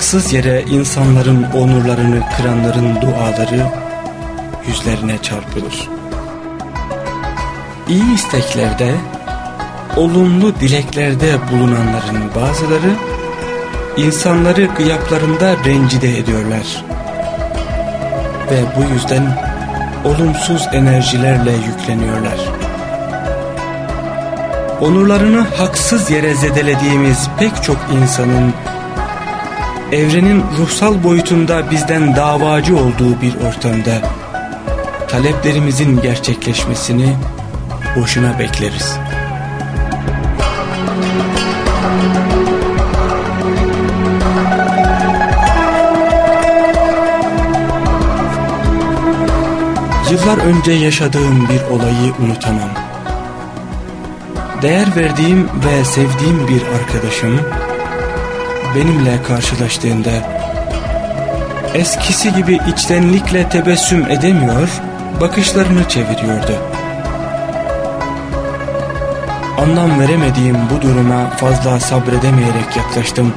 haksız yere insanların onurlarını kıranların duaları yüzlerine çarpılır. İyi isteklerde, olumlu dileklerde bulunanların bazıları, insanları gıyaplarında rencide ediyorlar. Ve bu yüzden olumsuz enerjilerle yükleniyorlar. Onurlarını haksız yere zedelediğimiz pek çok insanın evrenin ruhsal boyutunda bizden davacı olduğu bir ortamda taleplerimizin gerçekleşmesini boşuna bekleriz. Yıllar önce yaşadığım bir olayı unutamam. Değer verdiğim ve sevdiğim bir arkadaşım benimle karşılaştığında eskisi gibi içtenlikle tebessüm edemiyor, bakışlarını çeviriyordu. Anlam veremediğim bu duruma fazla sabredemeyerek yaklaştım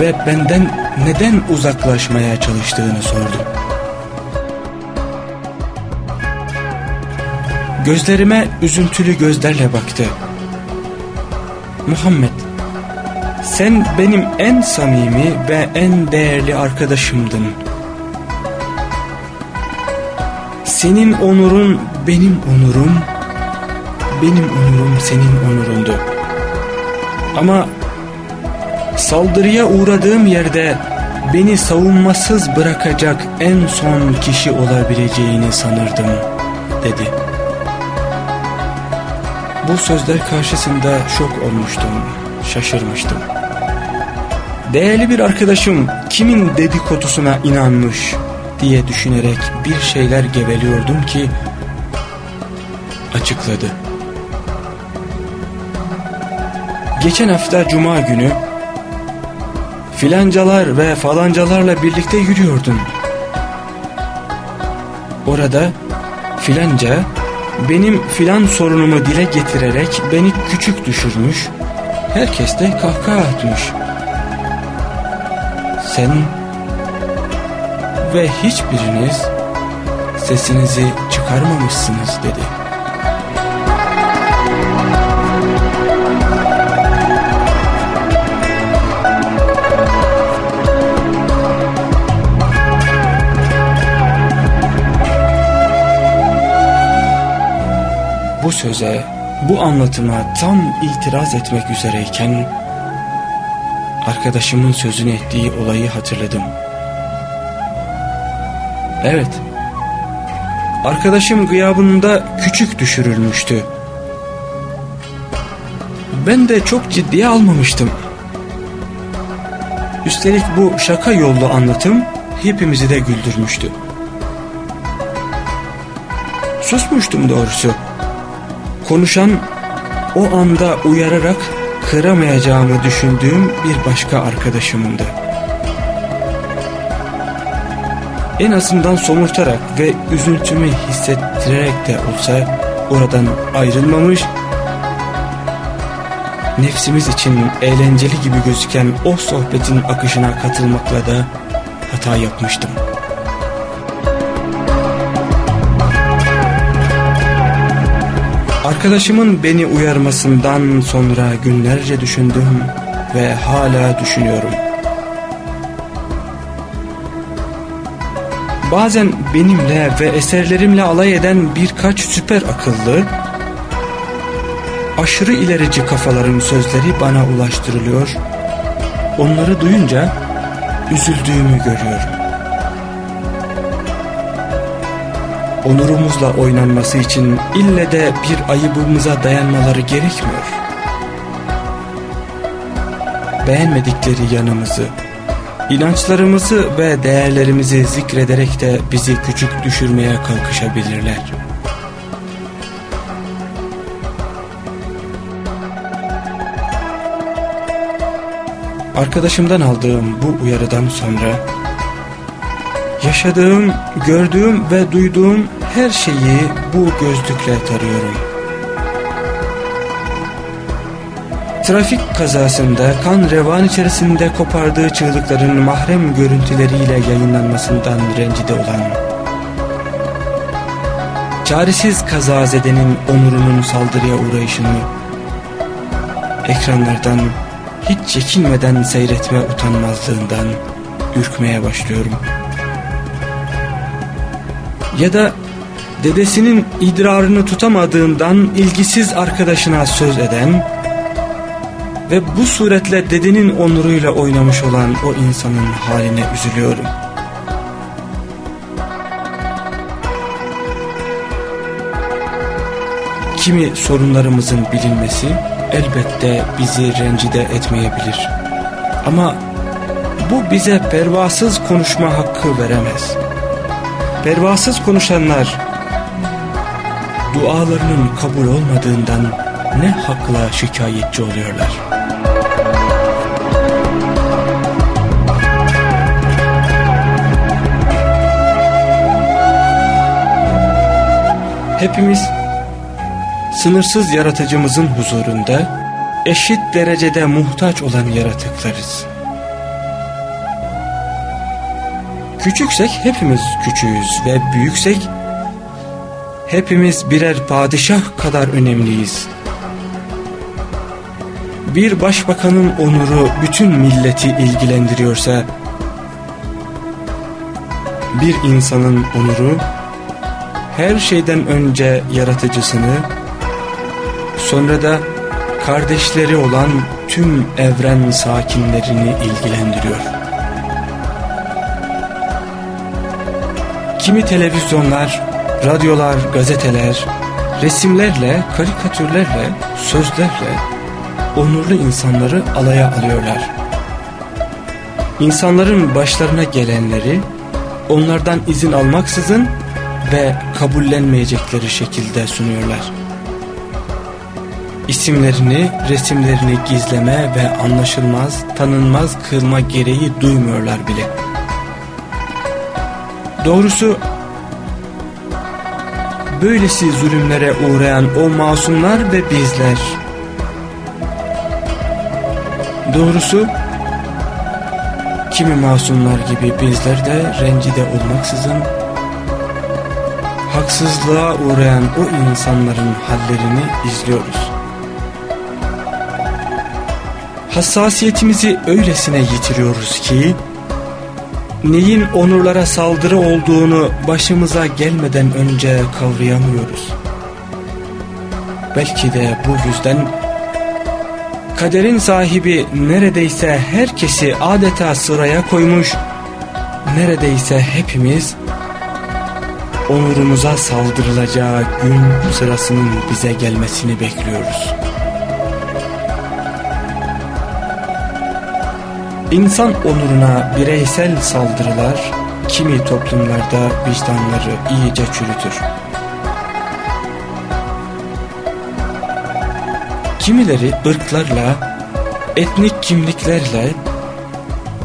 ve benden neden uzaklaşmaya çalıştığını sordum. Gözlerime üzüntülü gözlerle baktı. Muhammed, sen benim en samimi ve en değerli arkadaşımdın. Senin onurun benim onurum, benim onurum senin onurundu. Ama saldırıya uğradığım yerde beni savunmasız bırakacak en son kişi olabileceğini sanırdım, dedi. Bu sözler karşısında şok olmuştum, şaşırmıştım. Değerli bir arkadaşım kimin dedikodusuna inanmış diye düşünerek bir şeyler geveliyordum ki açıkladı. Geçen hafta cuma günü filancalar ve falancalarla birlikte yürüyordun. Orada filanca benim filan sorunumu dile getirerek beni küçük düşürmüş, herkes de kahkaha atmış. Sen ve hiçbiriniz sesinizi çıkarmamışsınız dedi. Bu söze, bu anlatıma tam itiraz etmek üzereyken arkadaşımın sözünü ettiği olayı hatırladım. Evet, arkadaşım gıyabında küçük düşürülmüştü. Ben de çok ciddiye almamıştım. Üstelik bu şaka yollu anlatım hepimizi de güldürmüştü. Susmuştum doğrusu. Konuşan o anda uyararak kıramayacağımı düşündüğüm bir başka arkadaşımındı. En azından somurtarak ve üzüntümü hissettirerek de olsa oradan ayrılmamış, nefsimiz için eğlenceli gibi gözüken o sohbetin akışına katılmakla da hata yapmıştım. Arkadaşımın beni uyarmasından sonra günlerce düşündüm ve hala düşünüyorum. Bazen benimle ve eserlerimle alay eden birkaç süper akıllı, aşırı ilerici kafaların sözleri bana ulaştırılıyor. Onları duyunca üzüldüğümü görüyorum. Onurumuzla oynanması için ille de bir ayıbımıza dayanmaları gerekmiyor. Beğenmedikleri yanımızı, İnançlarımızı ve değerlerimizi zikrederek de bizi küçük düşürmeye kalkışabilirler. Arkadaşımdan aldığım bu uyarıdan sonra yaşadığım, gördüğüm ve duyduğum her şeyi bu gözlükle tarıyorum. Trafik kazasında kan revan içerisinde kopardığı çığlıkların mahrem görüntüleriyle yayınlanmasından rencide olan, çaresiz kazazedenin onurunun saldırıya uğrayışını ekranlardan hiç çekinmeden seyretme utanmazlığından ürkmeye başlıyorum. Ya da dedesinin idrarını tutamadığından ilgisiz arkadaşına söz eden ve bu suretle dedenin onuruyla oynamış olan o insanın haline üzülüyorum. Kimi sorunlarımızın bilinmesi elbette bizi rencide etmeyebilir. Ama bu bize pervasız konuşma hakkı veremez. Pervasız konuşanlar dualarının kabul olmadığından ne hakla şikayetçi oluyorlar. Hepimiz sınırsız yaratıcımızın huzurunda eşit derecede muhtaç olan yaratıklarız. Küçüksek hepimiz küçüğüz ve büyüksek hepimiz birer padişah kadar önemliyiz. Bir başbakanın onuru bütün milleti ilgilendiriyorsa bir insanın onuru her şeyden önce yaratıcısını sonra da kardeşleri olan tüm evren sakinlerini ilgilendiriyor. Kimi televizyonlar, radyolar, gazeteler, resimlerle, karikatürlerle, sözlerle onurlu insanları alaya alıyorlar. İnsanların başlarına gelenleri onlardan izin almaksızın ve kabullenmeyecekleri şekilde sunuyorlar isimlerini, resimlerini gizleme ve anlaşılmaz, tanınmaz kılma gereği duymuyorlar bile. Doğrusu böylesi zulümlere uğrayan o masumlar ve bizler. Doğrusu kimi masumlar gibi bizler de rencide olmaksızın haksızlığa uğrayan o insanların hallerini izliyoruz. hassasiyetimizi öylesine yitiriyoruz ki neyin onurlara saldırı olduğunu başımıza gelmeden önce kavrayamıyoruz. Belki de bu yüzden kaderin sahibi neredeyse herkesi adeta sıraya koymuş, neredeyse hepimiz onurumuza saldırılacağı gün sırasının bize gelmesini bekliyoruz. İnsan onuruna bireysel saldırılar kimi toplumlarda vicdanları iyice çürütür. Kimileri ırklarla, etnik kimliklerle,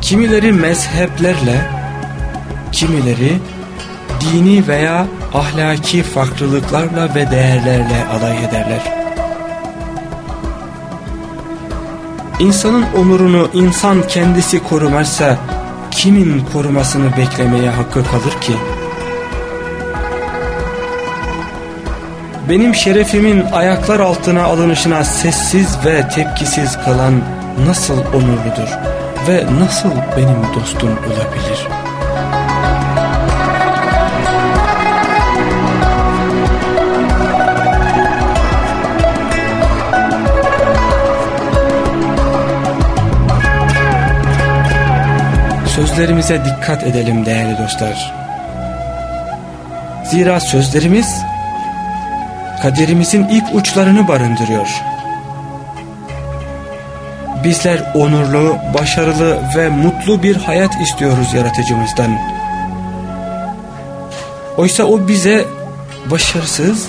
kimileri mezheplerle, kimileri dini veya ahlaki farklılıklarla ve değerlerle alay ederler. İnsanın onurunu insan kendisi korumazsa kimin korumasını beklemeye hakkı kalır ki? Benim şerefimin ayaklar altına alınışına sessiz ve tepkisiz kalan nasıl onurludur ve nasıl benim dostum olabilir?'' Sözlerimize dikkat edelim değerli dostlar. Zira sözlerimiz kaderimizin ilk uçlarını barındırıyor. Bizler onurlu, başarılı ve mutlu bir hayat istiyoruz yaratıcımızdan. Oysa o bize başarısız,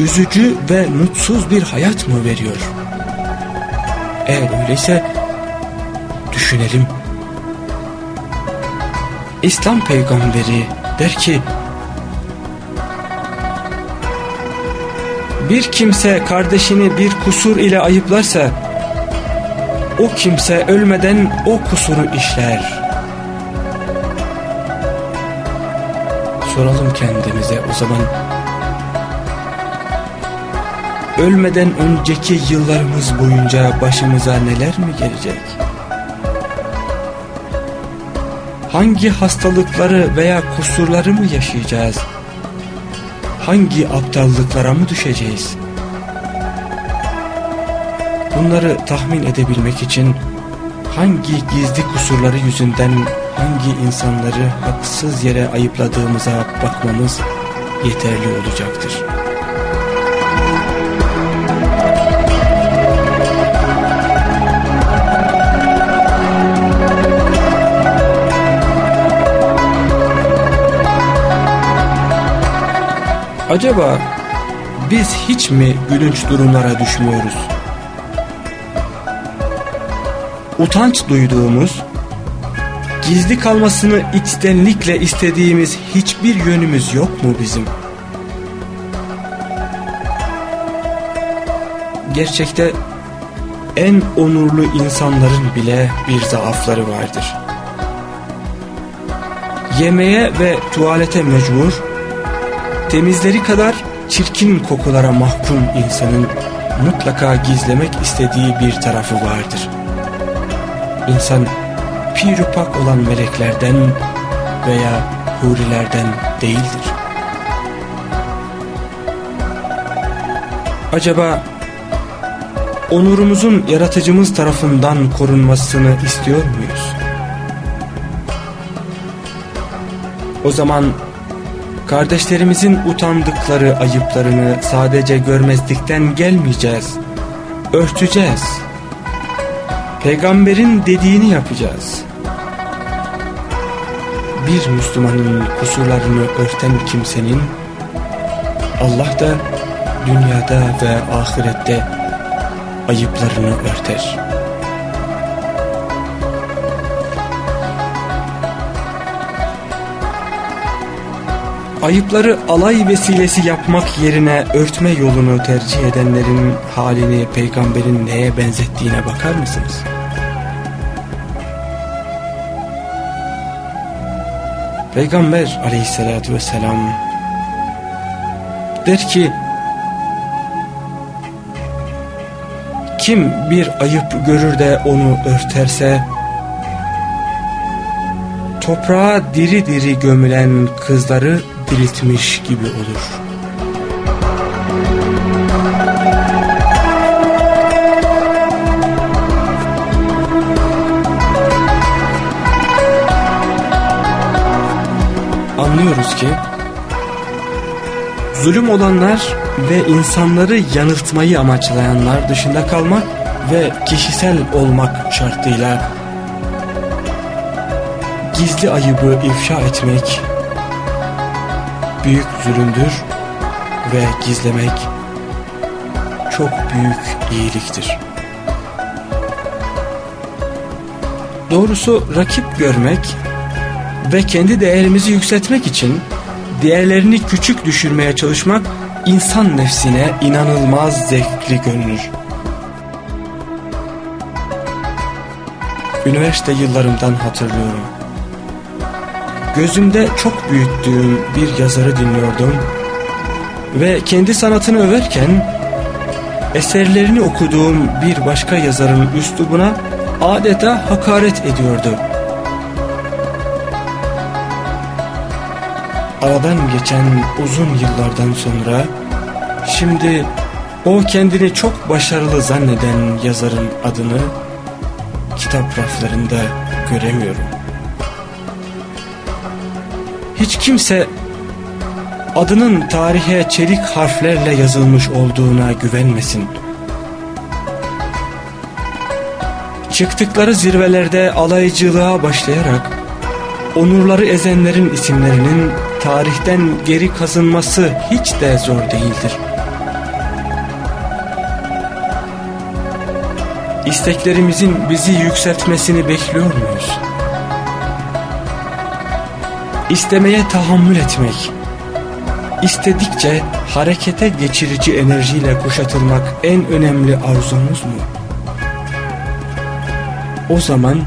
üzücü ve mutsuz bir hayat mı veriyor? Eğer öyleyse düşünelim. İslam peygamberi der ki Bir kimse kardeşini bir kusur ile ayıplarsa o kimse ölmeden o kusuru işler. Soralım kendimize o zaman. Ölmeden önceki yıllarımız boyunca başımıza neler mi gelecek? Hangi hastalıkları veya kusurları mı yaşayacağız? Hangi aptallıklara mı düşeceğiz? Bunları tahmin edebilmek için hangi gizli kusurları yüzünden hangi insanları haksız yere ayıpladığımıza bakmamız yeterli olacaktır. Acaba biz hiç mi gülünç durumlara düşmüyoruz? Utanç duyduğumuz, gizli kalmasını içtenlikle istediğimiz hiçbir yönümüz yok mu bizim? Gerçekte en onurlu insanların bile bir zaafları vardır. Yemeğe ve tuvalete mecbur, temizleri kadar çirkin kokulara mahkum insanın mutlaka gizlemek istediği bir tarafı vardır. İnsan pirupak olan meleklerden veya hurilerden değildir. Acaba onurumuzun yaratıcımız tarafından korunmasını istiyor muyuz? O zaman kardeşlerimizin utandıkları ayıplarını sadece görmezlikten gelmeyeceğiz, örteceğiz. Peygamberin dediğini yapacağız. Bir Müslümanın kusurlarını örten kimsenin Allah da dünyada ve ahirette ayıplarını örter. Ayıpları alay vesilesi yapmak yerine örtme yolunu tercih edenlerin halini peygamberin neye benzettiğine bakar mısınız? Peygamber aleyhissalatü vesselam der ki kim bir ayıp görür de onu örterse toprağa diri diri gömülen kızları diriltmiş gibi olur. Anlıyoruz ki zulüm olanlar ve insanları yanıltmayı amaçlayanlar dışında kalmak ve kişisel olmak şartıyla gizli ayıbı ifşa etmek büyük zulümdür ve gizlemek çok büyük iyiliktir. Doğrusu rakip görmek ve kendi değerimizi yükseltmek için diğerlerini küçük düşürmeye çalışmak insan nefsine inanılmaz zevkli görünür. Üniversite yıllarımdan hatırlıyorum. Gözümde çok büyüttüğüm bir yazarı dinliyordum ve kendi sanatını överken eserlerini okuduğum bir başka yazarın üslubuna adeta hakaret ediyordu. Aradan geçen uzun yıllardan sonra şimdi o kendini çok başarılı zanneden yazarın adını kitap raflarında göremiyorum. Hiç kimse adının tarihe çelik harflerle yazılmış olduğuna güvenmesin. çıktıkları zirvelerde alaycılığa başlayarak onurları ezenlerin isimlerinin tarihten geri kazınması hiç de zor değildir. İsteklerimizin bizi yükseltmesini bekliyor muyuz? İstemeye tahammül etmek, istedikçe harekete geçirici enerjiyle kuşatılmak en önemli arzumuz mu? O zaman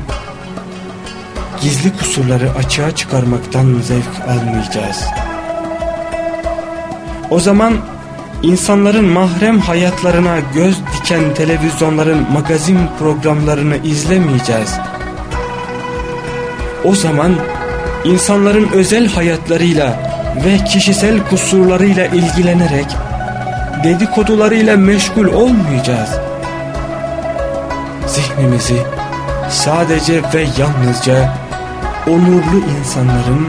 gizli kusurları açığa çıkarmaktan zevk almayacağız. O zaman insanların mahrem hayatlarına göz diken televizyonların magazin programlarını izlemeyeceğiz. O zaman insanların özel hayatlarıyla ve kişisel kusurlarıyla ilgilenerek dedikodularıyla meşgul olmayacağız. Zihnimizi sadece ve yalnızca onurlu insanların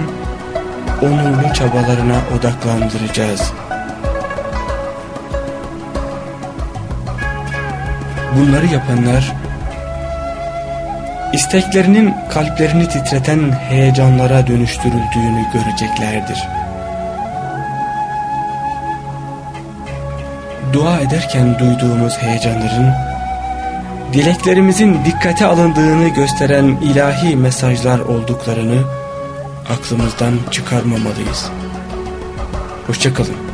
onurlu çabalarına odaklandıracağız. Bunları yapanlar isteklerinin kalplerini titreten heyecanlara dönüştürüldüğünü göreceklerdir. Dua ederken duyduğumuz heyecanların dileklerimizin dikkate alındığını gösteren ilahi mesajlar olduklarını aklımızdan çıkarmamalıyız. Hoşçakalın.